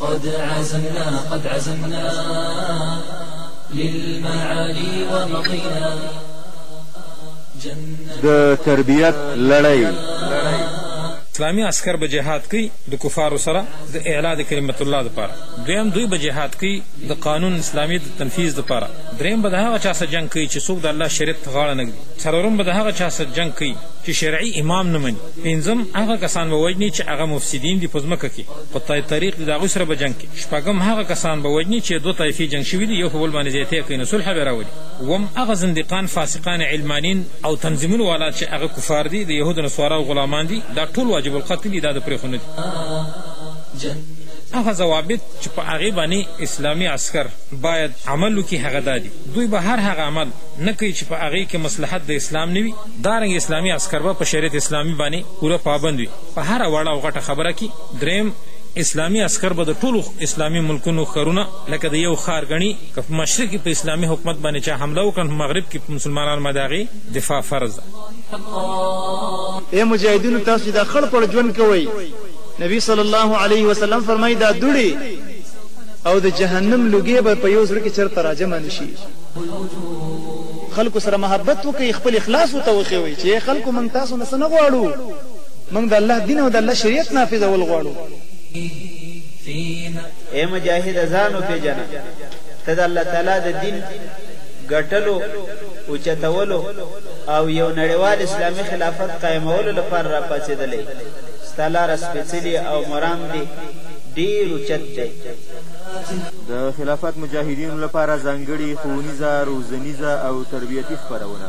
قد عزمنا قد عزمنا للمعالي ومضينا د تربیت لړۍ اسلامي عسکر به جهاد کوي د کفارو سره د اعلا د کلمت الله دپاره دویم دوی به جهاد کوي د قانون اسلامي د تنفیذ دپاره دریم به د هغه چا سره جنګ کوي چې څوک د الله شریعت ته غاړه نه ږدي څلورم به د هغه چا سره جنګ کوي چې شرعي امام نه مني پنځم هغه کسان به وژني چې هغه مفسدین دي په ځمکه کې په طای طریق دي د هغوی سره به جنګ کوي شپږم هغه کسان به وژني چې دوه طایفې جنګ شوي دي یو په بل باندې زیاتی کوي نو صلح به راولي اووم هغه زندیقان فاسقان علمانین او تنظیمونو والا چې هغه کفار دي د یهودو نصاراو غلامان دي دا ټول واجب القتل دي دا د پرېښو نه دي هغه ضوابط چې په هغې باندې اسلامي عسکر باید عمل وکړي هغه دا دي دوی به هر هغه عمل نه کوي چې په هغې کې مصلحت د اسلام نه وي دارنګه اسلامي عسکر به په شریعت اسلامي باندې پوره پابند وي په هره وړه او غټه خبره کی دریم اسلامی عسکر به د ټولو اسلامی ملکونو ښارونه لکه د یو ښار ګڼی که په مشرق کی په اسلامی حکومت باندی چا حمله وکړه نو په مغرب کی په مسلمانانو باندی د هغی دفاع فرض ده. ای مجاهدینو تاسو چې دا خړ پړ ژوند کوئ نبی صلی الله علیه وسلم فرمایي دا دوړي او د جهنم لوګي به په یو زړه کې چرته راجم نشي خلکو سره محبت وکړئ خپل اخلاص وتوخوي چې خلکو مونږ تاسو نه سنغواړو موږ د الله دین او د الله شریعت نافذول غواړو اے مجاهد ځان وپېژنه ته د الله تعالی د دین ګټلو اوچتولو او یو نړیوال اسلامي خلافت قایمولو لپاره راپاڅېدلی ستا لاره سپېڅلې او مرام دې ډېر اوچت دی د خلافت مجاهدینو لپاره ځانګړي ښوونیزه روزنیزه او تربیتي خپرونه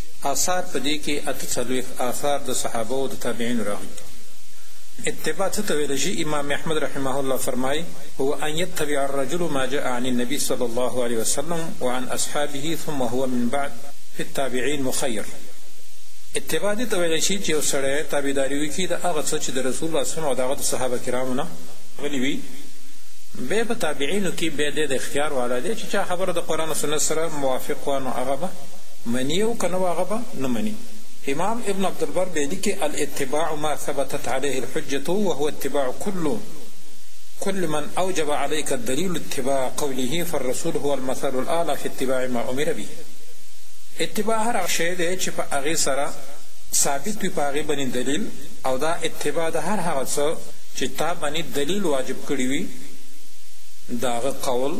آثار په دې کې اته څلوېښت آثار د صحابه او د تابعینو راغلي دي. اتباع څه ته ویلی شي؟ امام احمد رحمه الله فرمایي، هو ان یتبع الرجل ما جاء عن النبي صلی الله علیه وسلم وعن اصحابه ثم هو من بعد فی التابعین مخیر. اتباع دې ته ویلی شي چې یو سړی تابعداري وکړي د هغه څه چې د رسول الله صلی الله علیه وسلم او د هغه د صحابه کرامو نه راغلي وي، بیا په تابعینو کې بیا دی د اختیار والا دی چې چا خبره د قرآن او سنت سره موافق وه نو هغه به مني او که نه هغه به نه مني. امام ابن عبدالبر بیا لیکي، الاتباع ما ثبتت علیه الحجة وهو اتباع کل کل من اوجب علیک الدلیل اتباع قوله فالرسول هو المثل الاعلی فی اتباع ما امر به. اتباع هر هغه شی دی چې په هغې سره ثابت وي په هغې باندې دلیل او دا اتباع د هر هغه څه چې تا باندې دلیل واجب کړي وي د هغه قول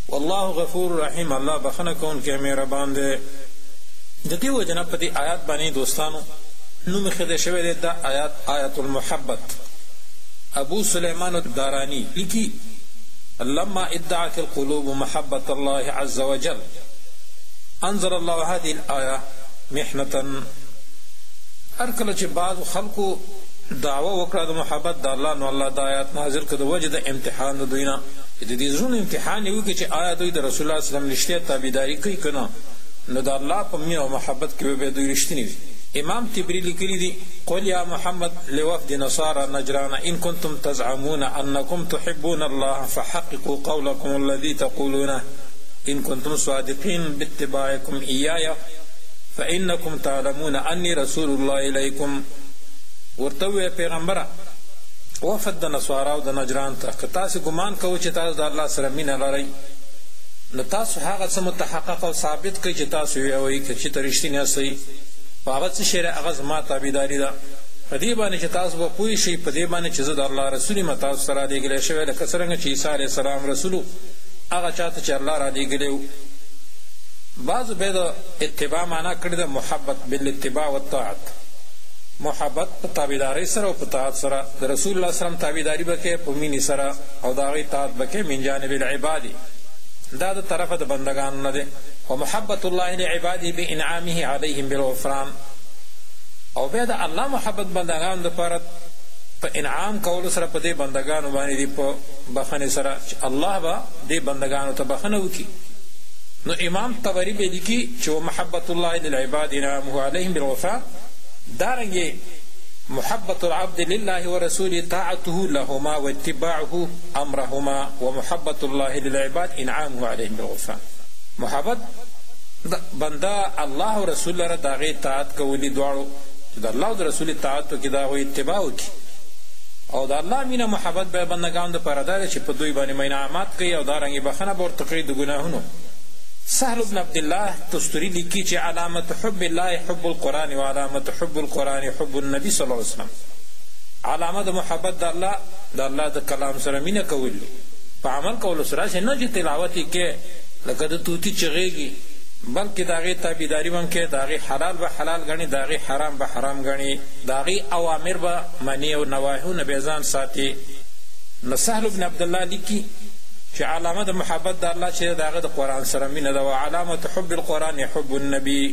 والله غفور رحیم الله بخښنه کوونکی او مهربان دی ددې وجه نه په دې آیات باندې دوستانو نوم اېښودل شوی دی دا آیات آیت المحبت ابو سلیمان الداراني لیکي لما ادعت القلوب محبت الله عز وجل انزل الله هذه الآیه محنتا هر کله چې بعضو خلکو دعوه وکړه د محبت د الله نو الله دا آیات نازل کړ د وجه د امتحان د دوی نه چې د دې زړونو امتحان یې وکړي چې آیا دوی د رسول الله صلی الله علیه وسلم رښتیا تابعداري کوي که نه، نو د الله په مینه او محبت کې به بیا دوی رښتیني وي. امام طبري لیکلي دي، قل یا محمد لوفد نصاری نجران ان کنتم تزعمون انکم تحبون الله فحققوا قولکم الذی تقولونه ان کنتم صادقین باتباعکم ایایا فانکم تعلمون انی رسول الله الیکم، ورته ووایه پیغمبره! وفد د نصاراو د نجران ته، که تاسې ګمان کوئ چې تاسو د الله سره مینه لرئ، نو تاسو هغه څه متحقق او ثابت کړئ چې تاسو یې وایئ، که چېرته رښتیني یاستئ، خو هغه څه شی دی، هغه زما تابعداري ده، په دې باندې چې تاسو به پوه شئ، په دې باندې چې زه د الله رسول یم تاسو ته رالېږل شوی، لکه څرنګه چې عیسی علیه السلام رسول و هغه چا ته چې الله رالېږلی و. بعضو بیا د اتباع مانا کړې ده محبت، بالاتباع والطاعت. محبت په تابعدارۍ سره او په طاعت سره د رسول الله صلی الله علیه وسلم تابعداري به کوې په مینې سره او د هغه اطاعت به کوې من جانب العباد دا د طرفه د بندګانو نه دی ومحبت الله لعباده بانعامه علیهم بالغفران او بیا د الله محبت بندګانو دپاره په انعام کولو سره په دې بندګانو باندې دی په بخښنې سره چې الله به دې بندګانو ته بخښنه وکړي نو امام طبری به لیکي چې ومحبت الله للعباد انعامه علیهم بالوفا دارنګه محبت العبد لله ورسوله طاعته لهما واتباعه امرهما ومحبت الله للعباد انعامه عليهم بالغفران محبت د بنده الله او رسول لره د هغې طاعت کولي دواړو چې د الله او د رسول اطاعت وکړي د هغوی اتباع وکړي او د الله مینه محبت به بندګانو دپاره دا دی چې په دوی باندې به انعامات کوي او دارنګې بخښنه به ورته کوي د ګناهونو سهل بن عبدالله تستري ليکي چې علامة حب الله حب القرآن وعلامة حب القرآن حب النبي صلی الله علیه وسلم، علامه د محبت د الله د الله د کلام سره مينه کول دي، په عمل کولو سره داسې نه چې تلاوت يې کوې لکه د طوطي چغېږي، بلکې د هغې تابعداري به هم کوې، د هغې حلال به حلال ګڼې، د هغې حرام به حرام ګڼې، د هغې اوامر به منې او نواهیو نه به ځان ساتې. نو سهل بن عبدالله ليکي. چې علامه د محبت د الله چې د هغه د قرآن سره مینه ده وعلامة حب القرآن حب النبي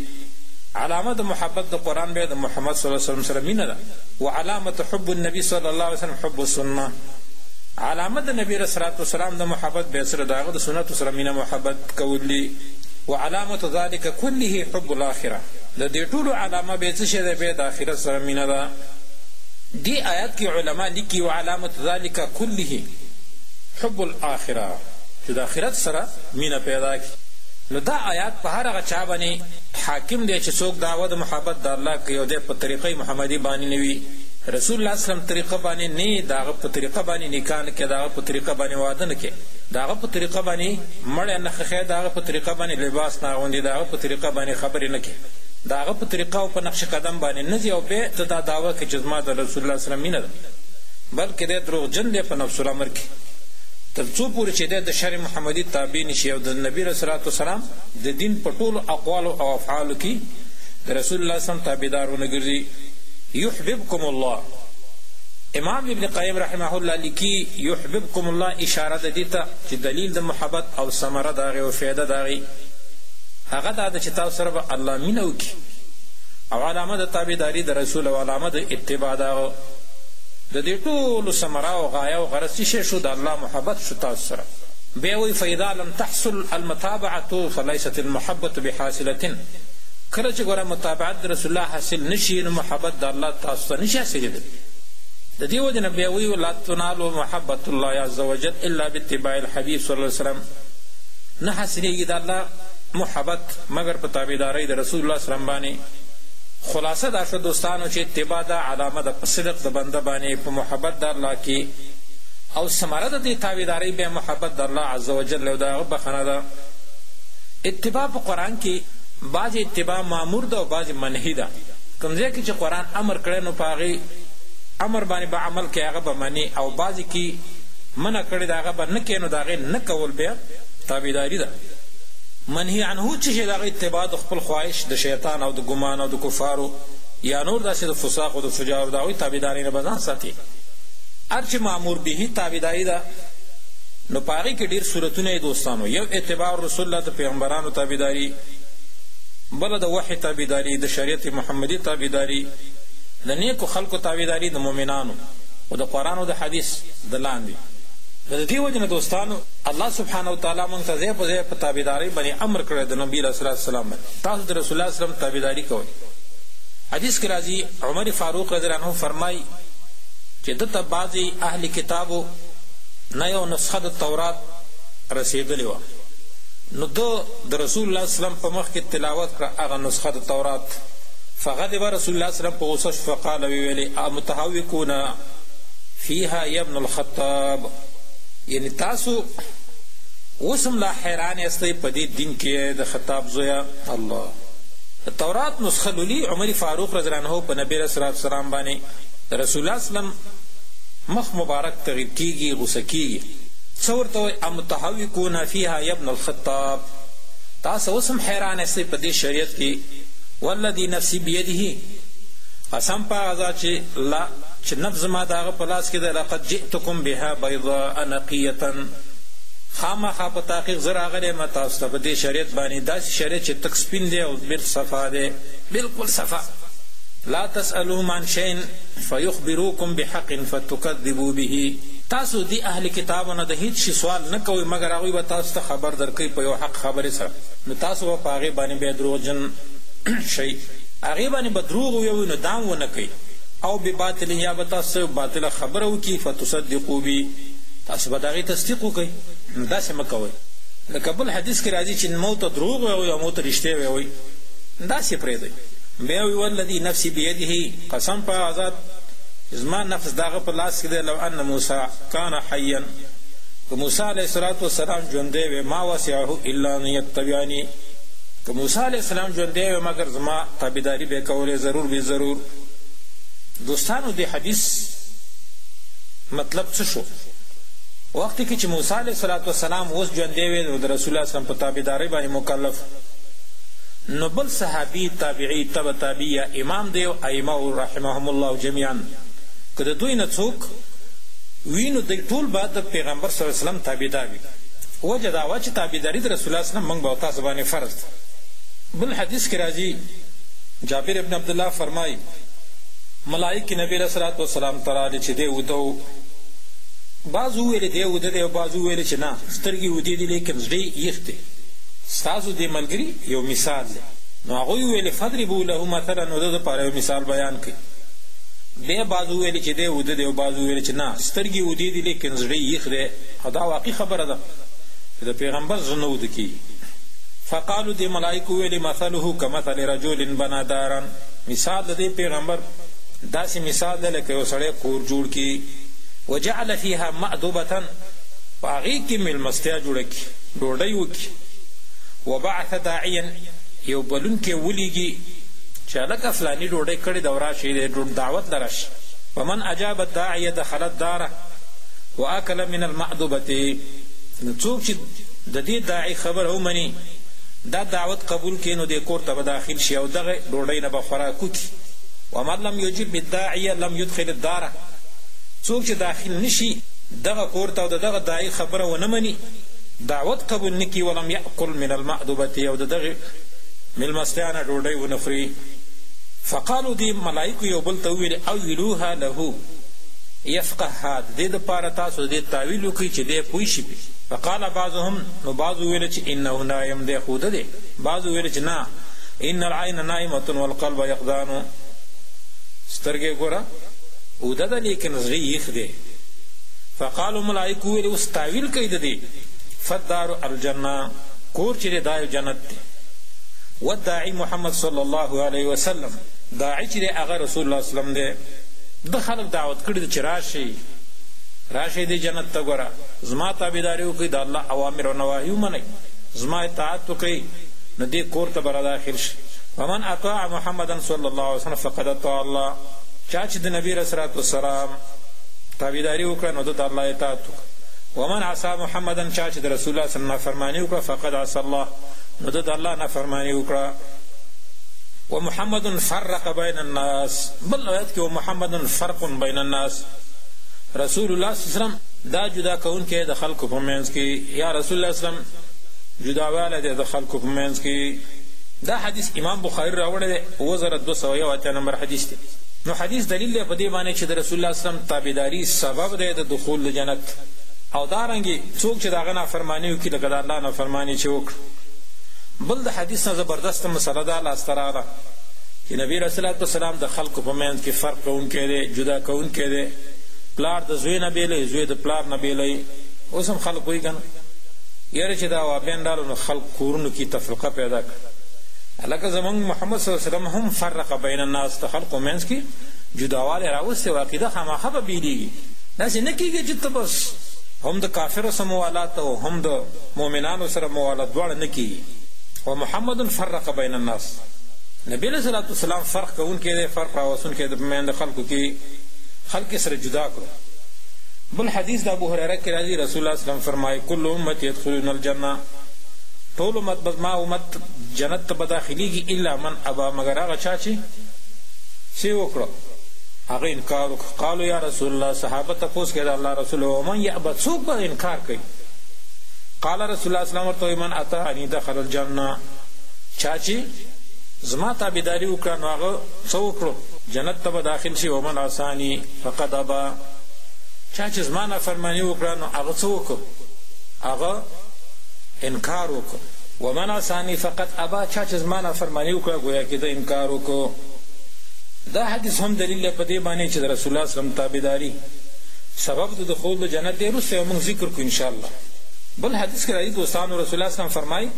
علامه د محبت د قرآن بیا د محمد صلی الله علیه وسلم سره مینه ده وعلامة حب النبي صلی الله علیه وسلم حب السنة علامه د نبی علیه الصلاة والسلام د محبت بیا سره د هغه د سنتو سره مینه محبت کول دي وعلامة ذلک کله حب الاخرة د دې ټولو علامه بیا څه شی دی بیا د آخرت سره مینه ده دې آیات کې علما لیکي وعلامة ذلک کله حب الاخره، چې د اخرت سره مینه پیدا کړي. نو دا آیات په هر هغه چا باندې حاکم دی چې څوک دعوه د محبت د الله کوي او دی په طریقه محمدي باندې نه وي، رسول الله اسلم طریقه باندې نه وي، د هغه په طریقه باندې نکاح نه کوي، د هغه په طریقه باندې واده نه کوي، د هغه په طریقه باندې مړی نه ښخوي، د هغه په طریقه باندې لباس نه اغوندي، د هغه په طریقه باندې خبرې نه کوي، د هغه په طریقه او په نقش قدم باندې نه ځي او بیا ته دا دعوه کوې چې زما د رسول الله سره مینه ده. بلکه دی دروغجن دی په نفس الامر کی تر څو پوری چه دی د شرع محمدی تابع نشی او د نبی علیه الصلوة والسلام د دین په ټولو اقوالو او افعالو کی د رسول الله صم تابعدار ونه ګرځی یحببکم الله امام ابن قیم رحمه الله لیکی یحببکم الله اشاره ده دی ته چه دلیل د محبت او ثمره د هغی او فایده د هغی هغه دا ده چه تاسو سره به الله مینه وکی او علامه د تابعداری د رسول او علامه د اتباع د هغه د دې ټولو ثمره او غایه او غرض څه شی شو؟ د الله محبت شو تاسو سره. بیا وایي، فاذا لم تحصل المتابعة فلیست المحبة بحاصلة، کله چې ګوره متابعت د رسول الله حاصل نه شي نو محبت د الله تاسو ته نه شي حاصلېدلی. د دې وجې نه بیا وایو، لا تنال محبة الله عز وجل الا باتباع الحبیب صلی الله علیه وسلم، نه حاصلېږي د الله محبت مګر په تابعدارۍ د رسول الله صلی الله علیه وسلم باندې. خلاصه دا شوه دوستانو چي اتباع دا علامه ده په صدق د بنده باندي په محبت د الله کي او ثمره د دې تابعدارۍ بيا محبت د الله عزوجل او د هغه بخښنه ده اتباع په قرآن کي بعضي اتباع مامور ده او بعضي منهي ده کوم ځای کي چي قرآن امر کړی نو په هغي امر باندي به عمل کوي هغه به مني او بعضي کي منع کړې ده هغه به نه کوي نو د هغې نه کول بيا تابعداري ده منهي عنه چي شي د هغه اتباع د خپل خواهش د شيطان او د ګمان او د کفارو یا نور داسې د فساق او د فجار او د هغوی تابعدارۍ نه به ځان ساتي هر چې مامور به تابعداري ده نو په هغې کې ډېر صورتونه یې دوستانو یو اتباع رسول الله د پیغمبرانو تابعداري بله د وحې تابعداري د شریعت محمدي تابعداري د نیکو خلکو تابعداري د مؤمنانو او د قرآن او د حدیث د لاندې نو د دې وجې نه دوستانو الله سبحانه وتعالی موږ ته ځای په ځای په تابعدارۍ باندې امر کړی د نبي علیه السلام باندې تاسو د رسول الله صلی الله علیه وسلم تابعداري کوئ. حدیث کې راځي، عمر فاروق رضی الله عنه فرمایي چې ده ته بعضې اهل کتابو نه یوه نسخه د تورات رسېدلې وه، نو ده د رسول الله صلی الله علیه وسلم په مخ کې تلاوت کړه هغه نسخه د تورات، فغضب رسول الله صلی الله علیه وسلم په غوسه شو فقال ویې ویل، امتهوکون فیها یا ابن الخطاب، یعنې تاسو. اوس هم لا حیران یاستئ په دې دین کې یئ د خطاب زویه الله. د تورات نسخه لولي عمر فاروق رضی الله عنه په نبي علیه الصلوة والسلام باندې د رسول الله صلی الله علیه وسلم مخ مبارک تغیر کیږي غوسه کیږي څه ورته وایي امتهوکون فیها یا ابن الخطاب تاسو اوس هم حیران یاستئ په دې شریعت کې والذي نفسي بيده قسم په هغه ذات چې لا چې نفس زما د هغه په لاس کې ده لقد جئتکم بها بيضاء نقیه خامخا په تحقیق زه راغلی یم تاسو ته په دې شریعت باندې داسې شریعت چې تک سپین دی او بل صفا دی بلکل صفا لا تسألوهم عن شیء فیخبروکم بحق فتکذبو به. تاسو دې اهل کتابو نه د هیڅ شي سوال نه کوئ مګر هغوی به تاسو ته خبر درکوي په یوه حق خبرې سره نو تاسو به په هغې باندې بیا دروغجن شئ. هغې باندې به دروغ وویوئ نو دا هم ونه کوي او بباطل یا به تاسو ته یوه باطله خبره وکړي فتصدقو به. تاسو به د هغې تصدیق وکړئ، نو داسې مه کوئ. لکه بل حدیث کې راځي چې مو ته دروغ ووایئ او مو ته رښتیا ووایئ، داسې یې پرېږدئ. بیا وایي، والذي نفسي بیده، قسم په هغه ذات چې زما نفس د هغه په لاس کې دی، لو ان موسی کان حیا، که موسی علیه الصلوة والسلام ژوندی وای، ما وسعه الا ان یتبعنی، که موسی علیه السلام ژوندی وای مګر زما تابعداري به یې کولای ضرور به ضرور. دوستانو دې حدیث. مطلب څه شو؟ وخت کې چې موسی علیه الصلوة والسلام اوس ژوندی وی او د رسول الله صلعم په تابعدارۍ باندې مکلف و نو بل صحابي، تابعي، تبع تابعي یا امام د یو ائمه وو رحمهم الله جمیعا که د دوی نه څوک وی نو دوی ټول به د پیغمبر صلی الله علیه وسلم تابعدار وی وجه دا وه چې تابعداري د رسول الله صلعم موږ به او تاسو باندې فرض ده بل حدیث کې راځي جابر بن عبدالله فرمایي ملائک نبی علیه الصلوة والسلام ته راغلي چې دی وده و، بعضو وویل دی وده دی او بعضو وویل چې نه سترګې ودې دي لیکن زړۀ یې یخ دی، ستاسو دې ملګري یو مثال دی. نو هغوی وویل فضربو له مثلا نو ده دپاره یو مثال بیان کړئ، بیا بعضو وویل چې دی وده دی او بعضو وویل چې نه سترګې یې ودې دي لیکن زړۀ یې یخ دی او دا واقعي خبره ده چې د پیغمبر زړه نه وده کیږي، فقالو دې ملائکو وویل مثله کمثل رجل بنی دارا. مثال د دې پېغمبر داسې مثال دی لکه یو سړی کور جوړ کړي، وجعل فیها مأدبة، په هغې کې مېلمستیا جوړه کړي، ډوډۍ وکړي، وبعث داعیا، یو بلونکی ولېږي چې هلکه فلاني ډوډۍ کړې ده او راشئ د دعوت له راشئ، فمن اجاب الداعی دخل الدار وأکل من المأدبة، نو څوک چې د دې داعي خبره ومني، دا دعوت قبول کړي نو دې کور ته به داخل شي او دغه ډوډۍ نه به خوراک وکړي ومن لم یجب بالداعی لم یدخل الدار څوک چې داخل نه شي دغه کور ته او د دغه داعي خبره ونه مني دعوت قبول نه کړي ولم یأکل من المأدبة او د دغه مېلمستیا نه ډوډۍ ونه خوري فقالو دې ملایکو یو بل ته وویل اولوها له یفقهها د دې دپاره تاسو د دې تاویل وکړئ چې دی پوه شي پې فقال بعضهم نو بعضو ویل چې انه نایم دی خوده دی بعضو ویل چې نه ان العین نایمه والقلب یقظان سترګې ګوره اوده ده لیکن زړه یخ دی فقالو ملائکو ویل اوس تاویل کوي د دې فدار الجنه کور چې دی دا یو جنت دی والداعي محمد صلی الله علیه وسلم داعي چې دی هغه رسول الله وسلم دی ده خلک دعوت کړي چې راشي راشي دې جنت ته ګوره زما تابعداري وکړئ، د الله اوامر او نواهي ومنئ، زما اطاعت وکړئ، نو دې کور ته به راداخل شئ، ومن اطاع محمدا صلی الله علیه وسلم فقد اطاع الله، چا چې د نبي علیه الصلوة والسلام تابعداري وکړه نو ده د الله اطاعت وکړ، ومن عصی محمدا، چا چې د رسول الله صلی الله علیه وسلم نافرماني وکړه، فقد عصی الله، نو ده د الله نافرماني وکړه. ومحمد فرق بین الناس، بل روایت کې ومحمد فرق بین الناس، رسول الله صلی الله علیه وسلم، دا جدا کوونکی د خلکو په منځ کې یا رسول الله اسلم جداوالی دی د خلکو په منځ کې دا حدیث امام بخاري راوړی دی اووه زره دوه سوه یو اتیا نمبر حدیث دی نو حدیث دلیل دی په دې باندې چې د رسول الله اسلم تابعداري سبب دی د دخول د جنت او دارنګې څوک چې د هغه نافرماني وکړي لکه د الله نافرماني چې وکړه بل د حدیث نه زبردسته مسله دا لاسته راغله چې نبی علیه السلام د خلکو په منځ کې فرق کوونکی دی جدا کوونکی دی پلار د زوی نه بیلی زوی د پلار نه بیلی اوس هم خلک وایی کنه یاره چی دا وابیان رالو نو خلک کورونو کی تفرقه پیدا کړه هلکه زمونږ محمد صلی الله علیه وسلم هم فرق بین الناس د خلکو منځ کی جداوالی راوستی او عقیده خامخا به بیلیږي داسې نه کیږي چې ته بس هم د کافرو سره موالات او هم د مؤمنانو سره موالات دواړه نه کیږي و محمد فرق بین الناس نبی علیه السلام فرق کوونکی دی فرق راوستونکی د میند خلکو کې خلق یې سره جدا کړو. بل حدیث د ابو هریره کې راځي، رسول الله صلی الله علیه وسلم فرمایي، کل امتی یدخلون الجنة، ټول امت به زما امت جنت ته به داخلیږي الا من ابا مګر هغه چا چې څه یې وکړو؟ هغه انکار وکړو، قالو یا رسول الله، صحابه تپوس کوي د الله رسوله ومن یأبی څوک به انکار کوي؟ قال رسول الله صلی الله علیه وسلم ورته وایي، من اطاعنی دخل الجنة، چا چې زما تابعداري وکړه نو هغه څه وکړو؟ جنت ته به داخل شي، ومن عصاني فقد ابا، چا چې زما نافرماني وکړه نو هغه څه وکړ؟ هغه انکار وکړ. ومن عصاني فقد ابا، چا چې زما نافرماني وکړه ګویا کې ده انکار وکړ. دا حدیث هم دلیل دی په دې باندې چې د رسول الله صلی الله علیه وسلم تابعداري سبب د دخول د جنت دی، وروسته به موږ ذکر کړو ان شاء الله. بل حدیث کې راځي دوستانو رسول الله صلی الله علیه وسلم فرمایي،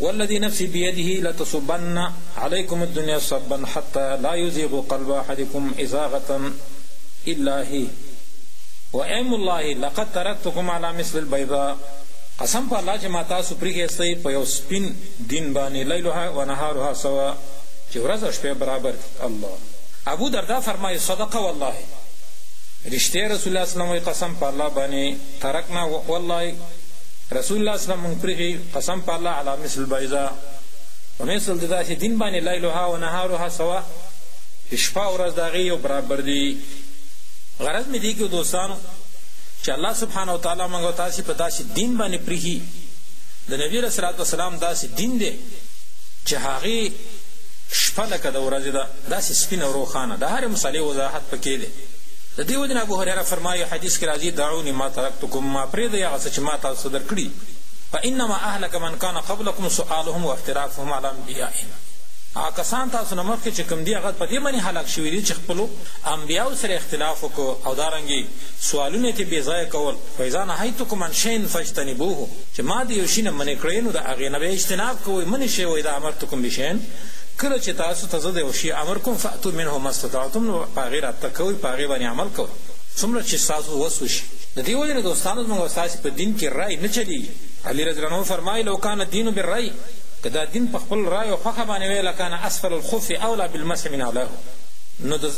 والذي نفسي بيده لتصبن عليکم الدنيا صبا حتي لا يزيغ قلب احدکم ازاغة الاهي وايم الله لقد ترکتکم علي مثل البيضاء قسم په الله چې ما تاسو پريښي ياستئ په يو سپين دين باندې ليلها ونهارها سواء چې ورځ او شپه برابر دي الله ابو درداء فرمايي صدق والله رښتيا رسول الله صلي الله عليه وسلم وايي قسم په الله باندې ترکنا والله رسول الله صلي الله عليه وسلم مونږ پريښي قسم په الله علي مثل البيضاء په مثل د داسې دين باندې ليلها و نهارها سواء چې شپه او ورځ د هغې يو برابر دي غرض مې دې کې دوستانو چې الله سبحانه وتعالی موږ او تاسې په داسې دین باندې پریښي د نبی علیه صلات وسلام داسې دین دی چې هغې شپه لکه د ورځې ده داسې سپینه او روښانه د هرې مسلې وضاحت پکې دی د دې وجې نه ابوهریره فرمایي حدیث کې راځي دعوني ما ترکتکم ما پرېږدئ هغه څه چې ما تاسو ته درکړي فانما اهلک من کان قبلکم سؤالهم واختلافهم علی انبیائهم هغه کسان تاسو نه مخکې چې کوم دي هغه په دې باندې هلاک شوي دي چې خپلو انبیاوو سره اختلاف وکړ او دارنګې سوالونه یې ترې بې ځایه کول فاذا نهیتکم عن شیء فاجتنبوه چې ما د یو شي نه منع کړئ نو د هغې نه بیا اجتناب کوئ منع شی واذا امرتکم بشیء کله چې تاسو ته زه د یو شي امر کوم فاتو منه ما استطعتم نو په هغې راتګ کوئ په هغې باندې عمل کوئ څومره چې ستاسو وس وشي د دې وجې نه دوستانو زموږ او ستاسې په دين کې رأی نه چلېږي، علي رضی الله عنه فرمايي، لو کان الدين بالرأي، که دا دين په خپل رأی او خوښه باندې وای، لکان اسفل الخف اولی بالمسح من اعلاه، نو د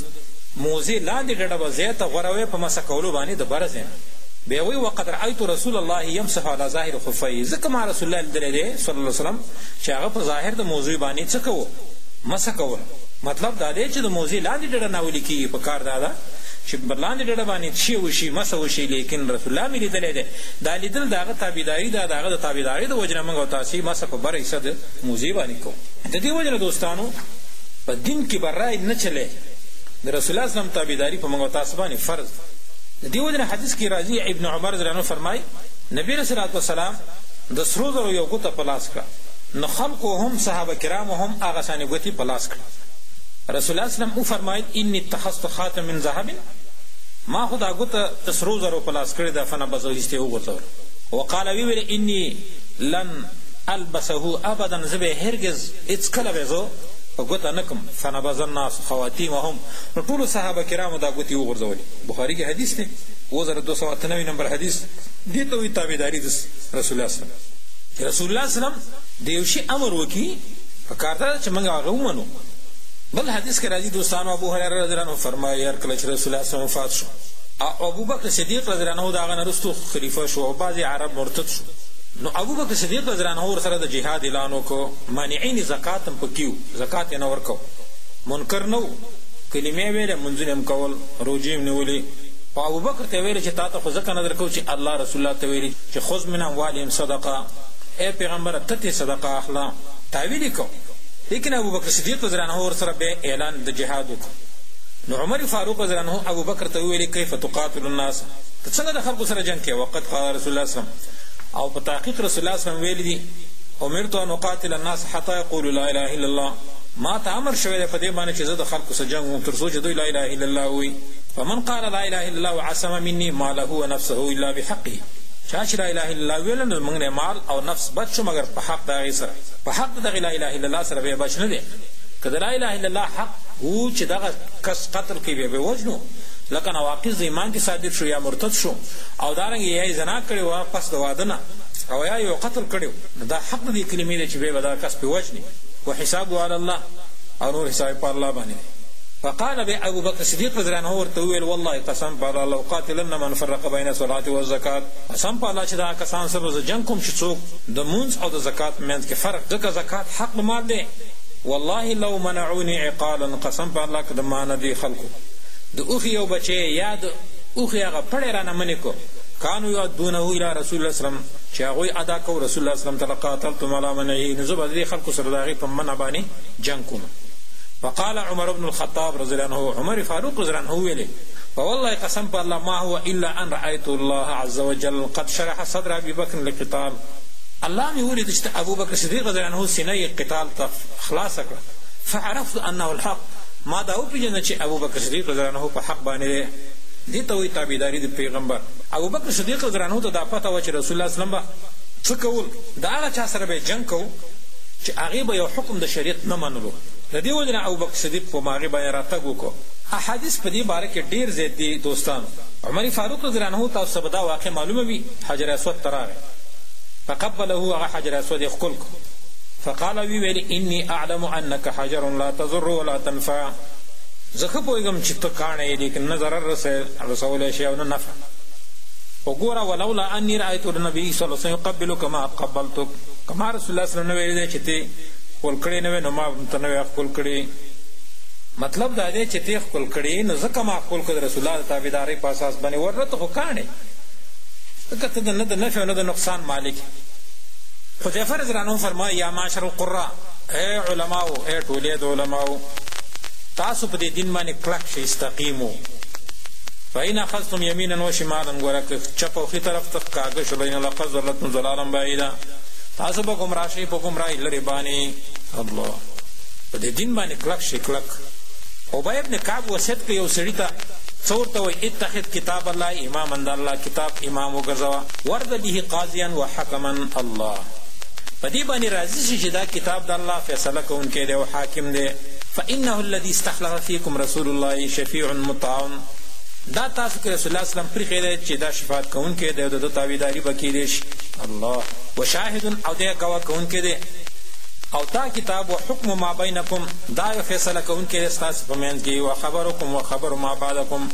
موزې لاندې ډډه به زياته غوره وای په مسح کولو باندې د بره ځای نه. بيا وايي، وقد رأيت رسول الله يمسح على ظاهر خفيه، ځکه ما رسول الله ليدلی دی، صلی الله عليه وسلم، چې هغه په ظاهر د موزې باندې څه کوو؟ مسح کوله. مطلب دا دی چې د موزې لاندې ډډه ناولي کېږي، په کار دا ده، چې په لاندې ډډه باندې څشی وشي، مسح وشي، ليکن رسول الله مې ليدلی دی، دا ليدل د هغه تابعداري ده، د هغه د تابعدارۍ د وجې نه موږ او تاسې مسح په بره حصه د موزې باندې کوو. د دې وجې نه دوستانو په دين کې به رای نه چلی، د رسول الله صلی الله علیه وسلم تابعداري په موږ او تاسې باندې فرض ده. د دې وجې نه حديث کې راځي، ابن عمر رضی الله عنه فرمايي، نبي علیه الصلوة والسلام د سرو زرو يوه ګوته په لاس کړه، نو خلکو هم، صحابه کرامو هم هغه شانې ګوتې په لاس کړې. رسول الله صلی الله علیه وسلم وفرمایل، انی اتخذت خاتما من ذهب، ما خو دا ګوته د سرو زرو په لاس کړې ده، فنبذه ایست یې وغورځول، وقال ویې ویل، انی لن البسه ابدا، زه به یې هرګز، هېڅکله به یې زه په ګوته نه کړم، فنبذ الناس خواتیمهم، نو ټولو صحابه کرامو دا ګوتې وغورځولې، بخاري کې حدیث دی، اووه زره دوه سوه اته نوي نمبر حدیث، دې ته وایي تابعداري د رسول الله صلی الله علیه وسلم. چې رسول الله صلی الله علیه وسلم د یو شي امر وکړي، پکار دا ده چې موږ هغه ومنو. بل حدیث کې راځي دوستانو ابو هريره رضی الله عنه فرمایي هر کله چې رسول الله صلی وفات شو او ابوبکر صدیق رضی الله عنه د هغه نه وروسته خلیفه شو او بعضې عرب مرتد شو نو ابوبکر صدیق رضی الله عنه ورسره د جهاد اعلان وکړو مانعین زکات هم پکې وو زکات یې نه ورکو منکر نه وو کلمې ویلې منځونه هم کول روژې هم نیولې خو ابوبکر ته یې ویلې چې تا ته خو ځکه نه درکوو چې الله رسول الله ته ویلي چې خذ من اموالهم صدقه ای پیغمبره ته ترې صدقه اخله تاویل یې کو لیکن ابوبکر صدیق رضی الله عنه ورسره بیا اعلان د جهاد وکړ نو عمر فاروق رضی الله عنه ابوبکر ته وویل کیف تقاتل الناس ته څنګه د خلکو سره جنګ کوې وقد قال رسول الله صلی الله علیه وسلم او په تحقیق رسول الله صلی الله علیه وسلم ویلي دي امرت ان اقاتل الناس حتی یقولوا لا اله الا الله ما ته امر شوی دی په دې باندې چې زه د خلکو سره جنګ وکړم تر څو چې دوی لا اله الا الله ووایي فمن قال لا اله الا الله عصم مني ماله ونفسه الا بحقه چا چې لا اله الا الله ویل نو موږ نه مال او نفس بد شو مګر په حق د هغې سره په حق د دغې لا اله الا الله سره بیا بچ نه دی که د لا اله الا الله حق وو چې دغه کس قتل کړي بیا به وژنو لکه نواقص د ایمان کې ثابت شو یا مرتد شو او دارنګې یا یې زنا کړې وه پس د واده نه او یا یې قتل کړی نو دا حق د دې کلمې دی چې بیا به دغه کس پرې وژني وحسابه علی الله او نور حساب یې په الله باندې دی فقال به ابو بکر صدیق رضی الله عنه ورته وویل والله قسم په الله لو قاتلن من فرق بین الصلاه والزکات قسم په الله چې دا کسان سره زه جنګ کوم چې څوک د لمونځ او د زکات منځ کي فرق ځکه زکات حق د مال دی والله لو منعوني عقالا قسم په الله که د مانه دي خلکو د اوښي یو بچی یا د اوښي هغه پړی رانه منې کو کانو یؤدونه الی رسول الله سلم چي هغوی ادا کو رسول الله سلم ته لقاتلتم علی منعه نو زه به د دې خلکو سره د هغې په منع باندي جنګ کوم فقال عمر بن الخطاب رضی الله عنه عمر فاروق رضی الله عنه ویلې فوالله قسم په الله ما هو الا ان رأيت الله عز وجل قد شرح صدر بکر لقتال الله مې ولید چې د ابوبکر صدیق رضی الله عنه سینه یې قتال ته خلاصه کړه فعرفت انه الحق ما دا وپېژنده چې ابوبکر صدیق رضی الله عنه په حق باندې دی دې ته وایي تابعداري د پیغمبر ابوبکر صدیق رضی الله عنه ته دا پته وه چې رسول الله اسلم به څه کول د هغه چا سره به یې جنګ کوو چې هغې به یو حکم د شریعت نه منلو د دې وجې نه ابوبکر صدیق په هماغې باندې راتګ وکړو احادیث په دې باره کې ډېر زیات دي دوستانو عمر فاروق رضی الله عنه تاسو ته به دا واقع معلومه وي حجر اسود ته راغی فقبله هغه حجر اسود یې ښکل کړ فقال وی ویل انی اعلم انک حجر لا تضر ولا تنفع زه ښه پوهېږم چې ته کاڼی یې لیکن نه ضرر رسولی شي او نه نفع خو ګوره ولولا انی رأیت النبی صلی الله علیه وسلم یقبلک ما قبلتک که ما رسول الله صلی الله علیه وسلم نه ویلی دی چې ته ښکل کړی نه وی نو ما ته نه وی ښکل کړی مطلب دا دی چې ته ښکل کړی نو ځکه ما ښکل کړ د رسول الله د تابعدارۍ په اساس باندې ورته ته خو کاڼی ځکه ته د نه د نفع او نه د نقصان مالک یې حذیفه رضی الله عنه فرمایي یا معاشر القراء ای علماو ای ټولې د علماو تاسو په دې دین باندې کلک شئ استقیمو فإن أخذتم يمينا وشمالا ګوره که چپ او ښي طرف ته کاږه شو بین لقد ضلتم ضلالا بعیدا تاسو به ګمراه شئ په ګمراهۍ لرې باندې الله په دې دین باندې کلک شئ کلک ابی ابن کعب وصیت کوي یو سړي ته څه ورته وایي اتخذ کتاب الله اماما د الله کتاب امام وګرځوه ورد به قاضیا و حکما الله په دې باندې راضي شي چې دا کتاب د الله فیصله کوونکی دی او حاکم دی فانه الذي استخلف فيكم رسول الله شفيع مطاع دا تاسو کې رسول الله اسلام پریښی دی چې دا شفاعت کوونکی دی او د ده تابعداري به کیدی شي الله وشاهد او دی ګواه کوونکی دی او دا کتاب و حکم ما بینکم دا یو فیصله کوونکی دی ستاسو په منځ کې و خبرکم و خبر ما بعدکم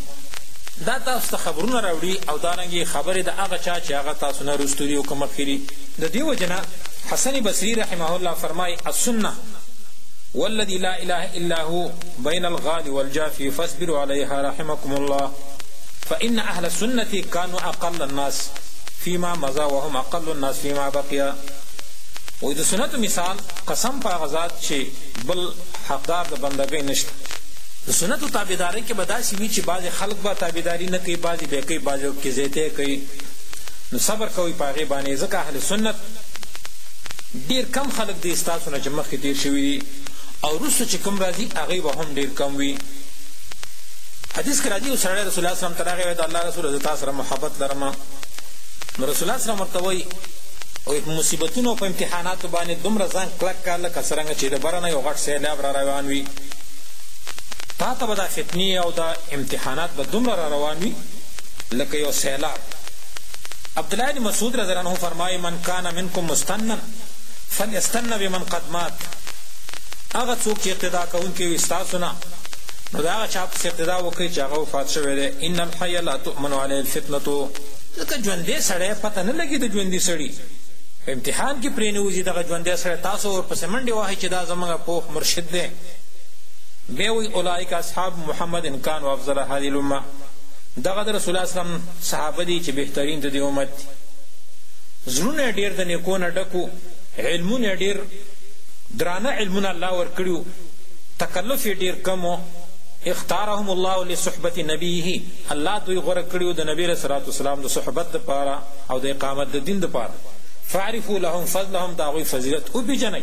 دا تاسو ته خبرونه راوړي او دارنګه خبرې د هغه چا چې هغه تاسو نه وروسته دي او که مخکې دي د دې وجې نه حسن بصري رحمه الله فرمايي السنه والذي لا اله الا هو بين الغال والجافي فاصبروا عليها رحمكم الله فان اهل السنه كانوا اقل الناس فيما مضى وهم اقل الناس فيما بقي وای د سنت مثال قسم په هغه ذات چې بل حقدار د بندګۍ نشته د سنتو تابعدارۍ کې به داسې وي چې بعضې خلق به تابعداري نه کوي بعضې به یې کوي بعضې به پکې زیاتی کوي نو صبر کوئ په هغې باندې ځکه اهل سنت ډېر کم خلق دي ستاسو نه چې مخکې تېر شوي دي او وروسته چې کوم راځي هغوی به هم ډېر کم وي حدیث کې راځي یو سړی رسول الله سلام ته راغی وایي د الله رسوله زه تا سره محبت لرم نو رسول الله سلام ورته وایي او په مصیبتونو او په امتحاناتو باندې دومره ځان کلک کړه لکه څرنګه چې د بره نه یو غټ سیلاب را روان وي تا ته به دا فتنې او دا امتحانات به دومره را روان وي لکه یو سیلاب عبدالله بن مسعود رضی الله عنه فرمایي من کان منکم مستنا فلیستن بمن قد مات هغه څوک چې اقتدا کوونکی وي ستاسو نه نو د هغه چا پسې اقتدا وکړئ چې هغه وفات شوی دی ان الحی لا تؤمن علیه الفتنه ځکه ژوندی سړی پته نه لګي د ژوندي سړي په امتحان کې پرې نه وځي دغه ژوندی سړی تاسو ورپسې منډې وهئ چې دا زموږ پوخ مرشد دی بیا وایي اولئک اصحاب محمد کان و افضل هذه الامه دغه د رسول الله اسلام صحابه دي چې بهترین د دې امت دي زړونه یې ډېر د نیکو نه ډک وو علمونه یې ډېر درانه علمونه الله ورکړي وو تکلف یې ډېر کم و اختارهم الله لصحبت نبیه الله دوی غوره کړي وو د نبي علیه صلات وسلام د صحبت دپاره او د اقامت د دین دپاره فاعرفو لهم فضلهم د هغوی فضیلت وپېژنئ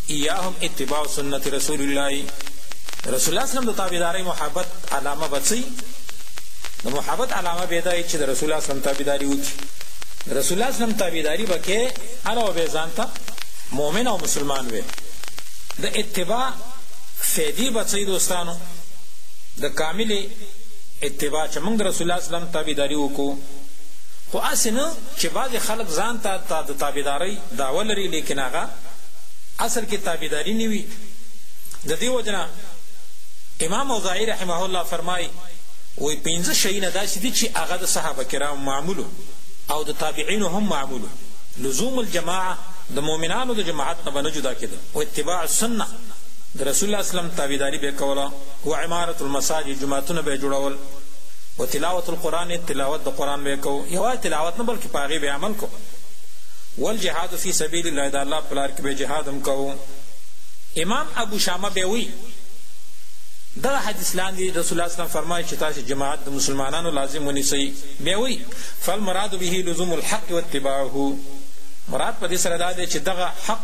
ایاهم اتباع سنت رسول الله، د رسول الله صلی الله علیه وسلم د تابعدارۍ محبت علامه به څه وي؟ د محبت علامه به دا وي چې د رسول الله صلی الله علیه وسلم تابعداري وکړي، د رسول الله صلی الله علیه وسلم تابعداري به کوې علاوه به ځان ته مؤمن او مسلمان وې. د اتباع فیدې به څه وي دوستانو؟ د کاملې اتباع چې موږ د رسول الله صلی الله علیه وسلم تابعداري وکړو، خو هسې نه چې بعضې خلک ځان ته د تابعدارۍ دعوه لري لیکن هغه اصل کې تابعداري نه وي، د دې وجې نه امام اوزاعي رحمه الله فرمايي، وايي، پنځه شيونه داسې دي چې هغه د صحابه کرامو معمول وو او د تابعينو هم معمول وو، لزوم الجماعة، د مؤمنانو د جماعت نه به نه جدا کېدل، واتباع السنة، د رسول الله صلی الله علیه وسلم تابعداري به یې کوله، وعمارة المساجد، جوماتونه به یې جوړول، وتلاوة القرآن، تلاوت د قرآن به یې کوو، یوازې تلاوت نه بلکې په هغې به یې عمل کوو. والجهاد فی سبیل الله د الله په لار کې به جهاد هم کوو امام ابو شامه بیا وی دغه حدیث لاندې رسول الله اسلام فرمایي چې تاسو جماعت د مسلمانانو لازم ونیسئ بیا وی فالمراد به لزوم الحق واتباعه مراد په دې سره دا دی چې دغه حق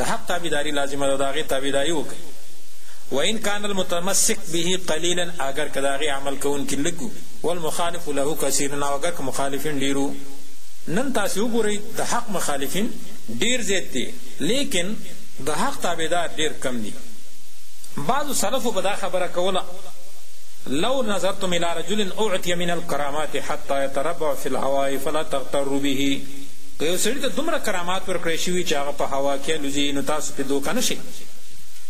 د حق تابعداري لازمه ده د هغې تابعداري وکړي وان کان المتمسک به قلیلا اگر که د هغې عمل کوونکي لږ والمخالف له کثیرا او اگر که مخالفین ډېرو نن تاسې وګورئ د حق مخالفین ډېر زیات دي لیکن د حق تابعدار ډېر کم دي. بعضو سلفو به دا خبره کوله، لو نظرتم الی رجل اعطی من الکرامات حتی یتربع فی الهواء فلا تغتروا به، که یو سړي ته دومره کرامات ورکړی شوي چې هغه په هوا کې الوزي نو تاسو پرې دوکه نه شئ،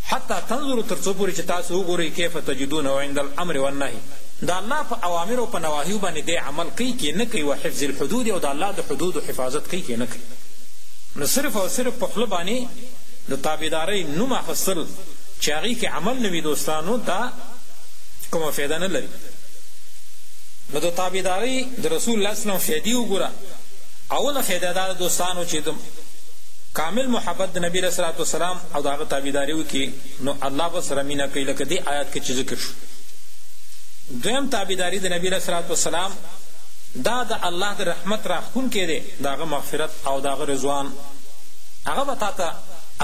حتی تنظروا تر څو پورې چې تاسو وګورئ کیف تجدونه عند الامر والنهی. د الله په اوامرو او په نواهیو باندې دی عمل کوي که یې نه کوي وحفظ الحدود او د الله د حدودو حفاظت کوي که یې نه کوي نو صرف او صرف په خوله باندې د تابعدارۍ نوم اخستل چې هغې کې عمل نه وي دوستانو دا کومه فایده نه لري نو د تابعدارۍ د رسول الله اسلام فایدې وګوره اوله فایده دا ده دوستانو چې د کامل محبت د نبی رسول الله سلام او د هغه تابعداري وکړي نو الله به سره مینه کوي لکه دې آیات کې چې ذکر شو دویم تابعداري د نبي علیه الصلات والسلام دا د الله د رحمت راښکونکی دی د هغه مغفرت او د هغه رضوان هغه به تا ته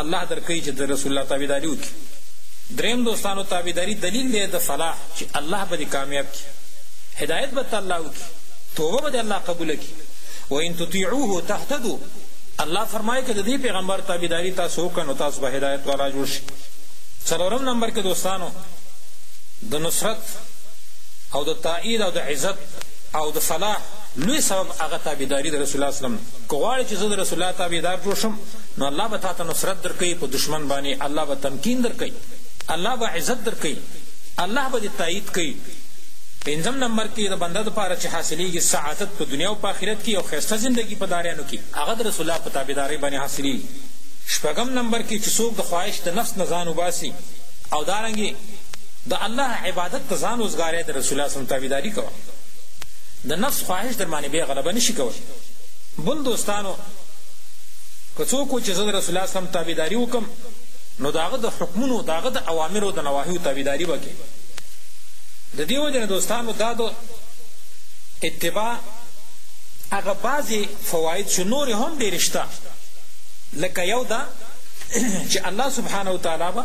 الله درکوي چې د رسول الله تابعداري وکړي دریم دوستانو تابعداري دلیل دی د فلاح چې الله به دې کامیاب کړي هدایت به ته الله وکړي توبه به دې الله قبوله کړي و ان تطیعوه تهتدو الله فرمایي که د دې پیغمبر تابعداري تاسو وکړه نو تاسو به هدایت والا جوړ شئ څلورم نمبر کې دوستانو د نصرت او د تائید او د عزت او د فلاح لوی سبب هغه تابعداري د رسول الله صلی الله علیه وسلم که غواړې چې زه د رسول الله تابعدار جوړ شم نو الله به تاته نصرت درکوي په دښمن باندې الله به تمکین درکوي الله به عزت درکوي الله به دې تائید کوي پنځم نمبر کې د بنده دپاره چې حاصلېږي سعادت په دنیا او په آخرت کې او ښایسته زندګي په داریانو کې هغه د رسول الله په تابعدارۍ باندې حاصلېږي شپږم نمبر کې چې څوک د خواهش د نفس نه ځان وباسي او دارنګې د الله عبادت ته ځان وزګاره د رسول الله صم تابعداري کوه د نفس خواهش در باندې بیا غلبه نشي کولی بل دوستانو که څوک و چې زه د رسول الله صم تابعداري وکم نو د هغه د حکمونو د هغه د اوامرو د نواهیو تابعداري به کوي د دې وجې نه دوستانو دا د اتباع هغه بعضې فواید چې نورې هم ډېرې شته لکه یو دا چې الله سبحانه وتعالی به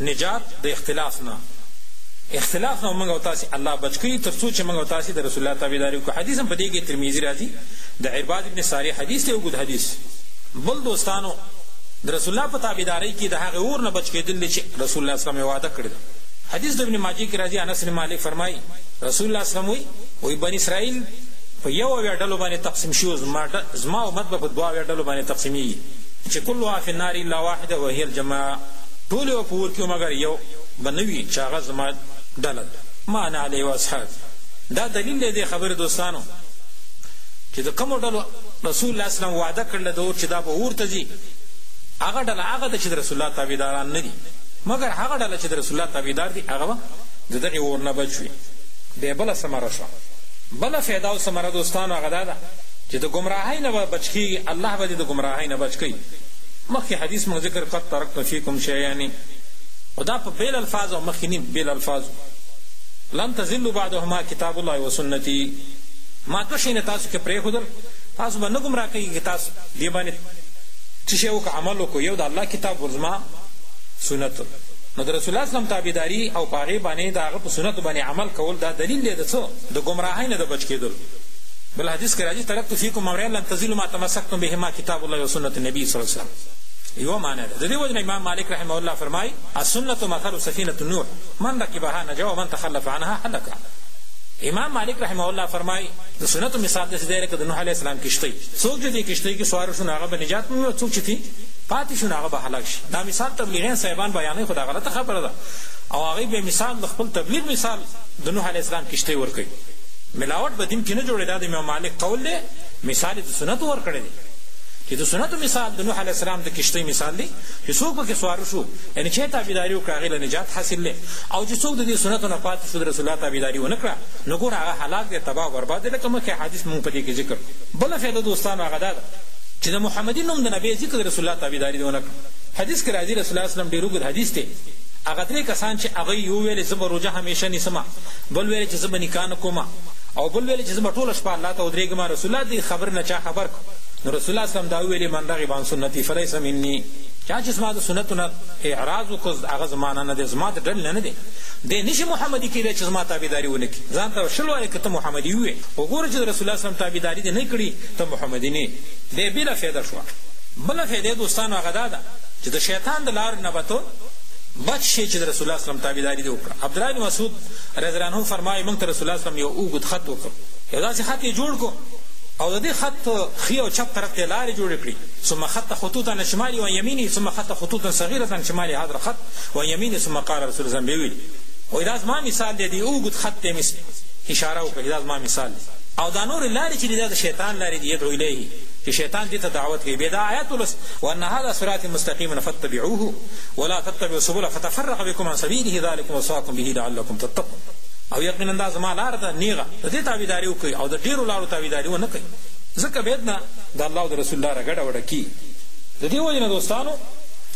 نجات د اختلاف نه اختلاف نه موږ او تاسې الله بچ کړي تر څو چې موږ او تاسې د رسول الله تابعداري وکړو حدیث هم په دې کې ترمذي راځي د عرباد ابن ساري حدیث دی اوږد حدیث بل دوستانو د رسول الله په تابعدارۍ کې د هغې اور نه بچ کېدل دی چې رسول الله اسلام یې وعده کړې ده حدیث د ابن ماجه کې راځي انس بن مالک فرمایي رسول الله اسلام وایي وایي بني اسرائیل په یو اویا ډلو باندې تقسیم شو زما زما امت به په دوه اویا ډلو باندې تقسیمیږي چې کلها فی النار الا واحده وهي الجماعه ټول به په اور کې وو مګر یو به نه وي چې هغه زما ډله ده، ما انا علیه واصحابی، دا دلیل دی دې خبرې دوستانو چې د کومو ډلو رسول الله اسلام وعده کړله د اور چې دا به اور ته ځي هغه ډله هغه ده چې د رسول الله تابعداران نه دي مګر هغه ډله چې د رسول الله تابعدار دي هغه به د دغې اور نه بچ وي. بیا بله ثمره شوه، بله فایده او ثمره دوستانو هغه دا ده چې د ګمراهۍ نه به بچ کېږي، الله به دې د ګمراهۍ نه بچ کړي. مخکې حدیث مونږ ذکر قد ترکت فیکم شیئین خو دا په بیل الفاظ او مخکینی په بیل الفاظ لن تضلوا بعدهما کتاب الله و سنتی ما دوه شیونه تاسو کې پرېښودل تاسو به نه ګمراه کېږئ که تاسو دې باندې څه شی وکړو عمل وکړو یو د الله کتاب او زما سنت نو د رسول الله اسلام تابعداري او په هغې باندې د هغه په سنتو باندې عمل کول دا دلیل دی د څه د ګمراهۍ نه د بچ کېدلو بل حدیث کې راځي ترکت فیکم امرین لن تضلوا ما تمسکتم بهما کتاب الله و سنت نبی صلی الله علیه وسلم یوه معنی ده د دې وجه نه امام مالک رحمه الله فرمایي السنة مثل سفینة نوح من رکبها نجا ومن تخلف عنها هلک امام مالک رحمه الله فرمایي د سنتو مثال داسې دی لکه د نوح علیه السلام کښتۍ څوک چې دې کښتۍ کې سوار شو نو هغه به نجات مومي او څوک چې پاتې شو نو هغه به هلاک شي دا مثال تبلیغیان صاحبان بیانوي خو دا غلطه خبره ده او هغوی بیا مثال د خپل تبلیغ مثال د نوح علیه السلام کښتۍ ورکوي ملاوټ په دین کې نه جوړېده د امام مالک قول دی مثال یې د سنتو ورکړی دی چې د سنتو مثال د نوح علیه السلام د کښتۍ مثال دی چې څوک پکې سواره شو یعنې چا تابعداري وکړه هغې له نجات حاصل دی او چې څوک د دې سنتو نه پاتې شو د رسول الله تابعداري ونه کړه نو ګوره هغه هلاک دی تباه او برباد دی لکه مخکې حدیث مونږ په دې کې ذکر کړو بله فایده دوستانو هغه دا ده چې د محمدي نوم د نبی ذکر د رسول الله تابعداري دې ونه کړه حدیث کې راځي رسول الله صلی الله علیه وسلم ډېر اوږد حدیث دی هغه درې کسان چې هغوی یو ویل زه به روژه همیشه نیسم بل ویل چې زه به نکاح نه کوم او بل ویل چې زه به ټوله شپه الله ته ودرېږم رسول الله دې خبرې نه چا خبر کړ نو رسول الله اسلام دا وویلې من رغب عن سنتي فلیس مني چا چې زما د سنتو نه اعراض وکړ هغه زما نه نه دی زما د ډلې نه نه دی دی نشي محمدي کېدای چې زما تابعداري ونه کړي ځان ته شل وایه که ته محمدي ووې وګوره چې د رسول الله اسلام تابعداري دې نه کړي ته محمدي نه دی بېله فایده شوه بله فایده دوستانو هغه دا ده چې د شیطان د لارې نه به ته بچ شي چې د رسول الله اسلام تابعداري دې وکړه عبدالله بن مسعود رضی الله عنه فرمایي موږ ته رسول الله صلی الله علیه وسلم یو اوږد خط وکړ یو داسې خط یې جوړ کړو او د دې خط ښي او چپ طرف ته لارې جوړې کړي ثم خط خطوطا عن شمالي وعن يميني ثم خط خطوطا صغيرة عن شمالي هذا الخط وعن يميني ثم قال رسول الله بیا ویل وایي دا زما مثال دی دې اوږد خط ته مې اشاره وکړه چې دا زما مثال دی او دا نورې لارې چې دي دا د شیطان لارې دي یدعو الیه چې شیطان دې ته دعوت کوي بیا دا آیات ولوست وان هذا صراط مستقیما فاتبعوه ولا تتبعوا سبل فتفرق بكم عن سبیله ذلکم وصاکم به لعلکم تتقون او یقینا دا زما لار ده نیغه د دې تابعداري وکړئ او د ډېرو لارو تابعداري ونه کړئ ځکه بېد نه د الله او د رسول لاره ګډه وډه کېږي. د دې وجې نه دوستانو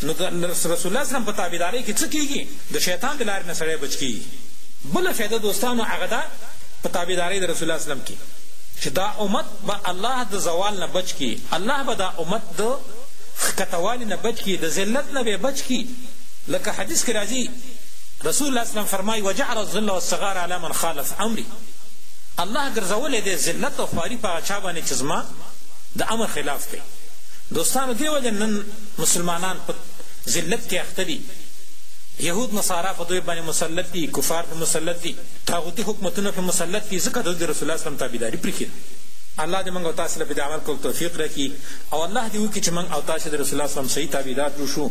نو د رسول الله صلی اسلم په تابعدارۍ کې څه کېږي؟ د شیطان د لارې نه سړی بچ کېږي. بله فایده دوستانو هغه دا په تابعدارۍ د رسول الله صلی اسلم کې چې دا امت به الله د زوال نه بچ کړي، الله به دا امت د ښکته والي نه بچ کړي، د ذلت نه به یې بچ کړي لکه حدیث کې راځي رسول الله اسلم فرمايي، وجعل الذل والصغار علی من خالف امري، الله ګرځولی دی ذلت او خواري په هغه چا باندې چې زما د امر خلاف کوي. دوستانو دې وجې نن مسلمانان په ذلت کې اخته دي، یهود نصارا په دوی باندې مسلط دي، کفار پرې مسلط دي، طاغوتي حکومتونه پرې مسلط دي، ځکه دوی د رسول الله اسلم تابعداري پرېښې ده. الله دې موږ او تاسې له په دې عمل کولو توفیق راکړي او الله دې وکړي چې موږ او تاسې د رسول الله اسلم صحیح تابعدار جوړ شو.